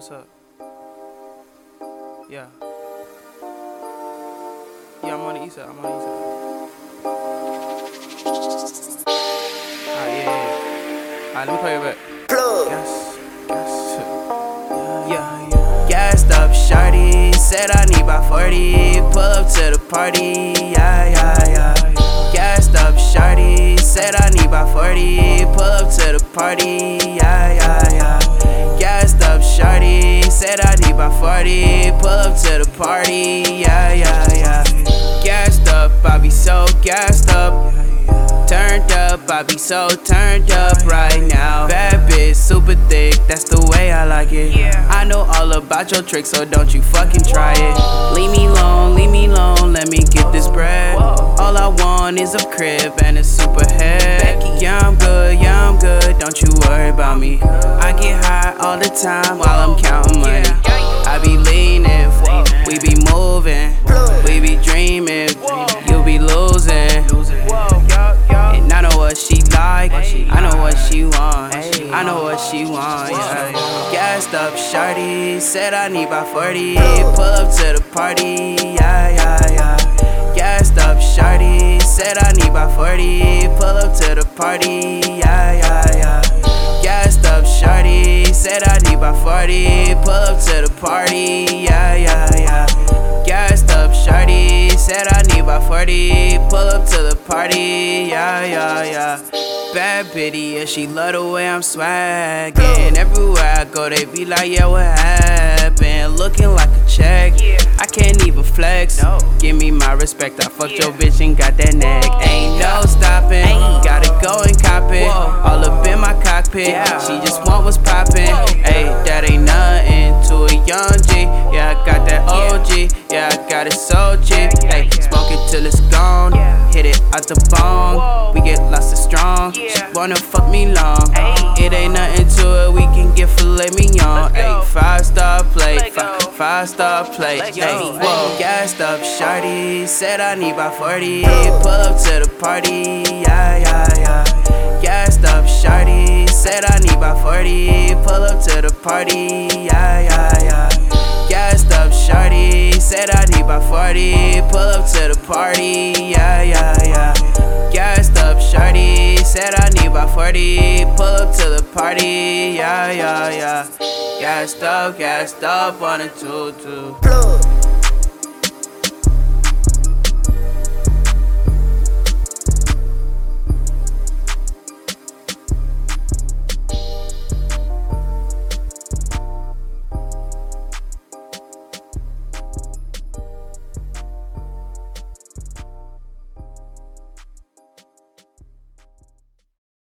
what's up? Yeah. Yeah, I'm on the east side. I'm on the east side. Ah, yeah, yeah. Alright, let me call you back. Gas. Yeah. Gassed up, shawty. Said I need about 40. Pull up to the party. Yeah, yeah, yeah. Gassed up, shawty. Said I need about 40. Pull up to the party. To the party. Yeah, yeah, yeah. Gassed up, I be so gassed up. Turned up, I be so turned up right now. Bad bitch, super thick, that's the way I like it. I know all about your tricks, so don't you fucking try it. Leave me alone, leave me alone, let me get this bread. All I want is a crib and a super head. Yeah, I'm good, yeah, I'm good, don't you worry about me. I get high all the time while I'm counting money. I be leaning, we be moving, we be dreaming, you be losing. And I know what she like, I know what she want, I know what she want. Gassed up, shawty, said I need about 40. Pull up to the party, yeah, yeah, yeah. Gassed up, shawty, said I need about 40. Pull up to the party, yeah, yeah. About 40. Pull up to the party, yeah, yeah, yeah. Gassed up, shawty, said I need about 40. Pull up to the party, yeah, yeah, yeah. Bad bitty, yeah, she love the way I'm swaggin'. Everywhere I go, they be like, yeah, what happened? Looking like a check. I can't even flex. Give me my respect. I fucked your bitch and got that neck. Ain't no stopping. Gotta go and cop it. All up in my cockpit. She just want what's poppin'. Hey, that ain't nothing to a young G. Yeah, I got that OG. Yeah, I got it so cheap. Hey, smoke it till it's gone. Hit it out the bong. We get lost and strong. She wanna fuck me long. It ain't nothing to it. We can get filet mignon. Ayy, five star plate. Five, five star plate. Whoa, gassed up, shawty. Said I need about 40. Pull up to the party. Yeah, yeah, yeah. Gassed up, shawty. Said I need about 40. Pull up to the party. Yeah, yeah, yeah. Gassed up, shawty. Said I need about 40. Pull up to the party. Yeah, yeah. About 40. Pull up to the party. Yeah, yeah, yeah. Gassed up, gassed up on a 2 2.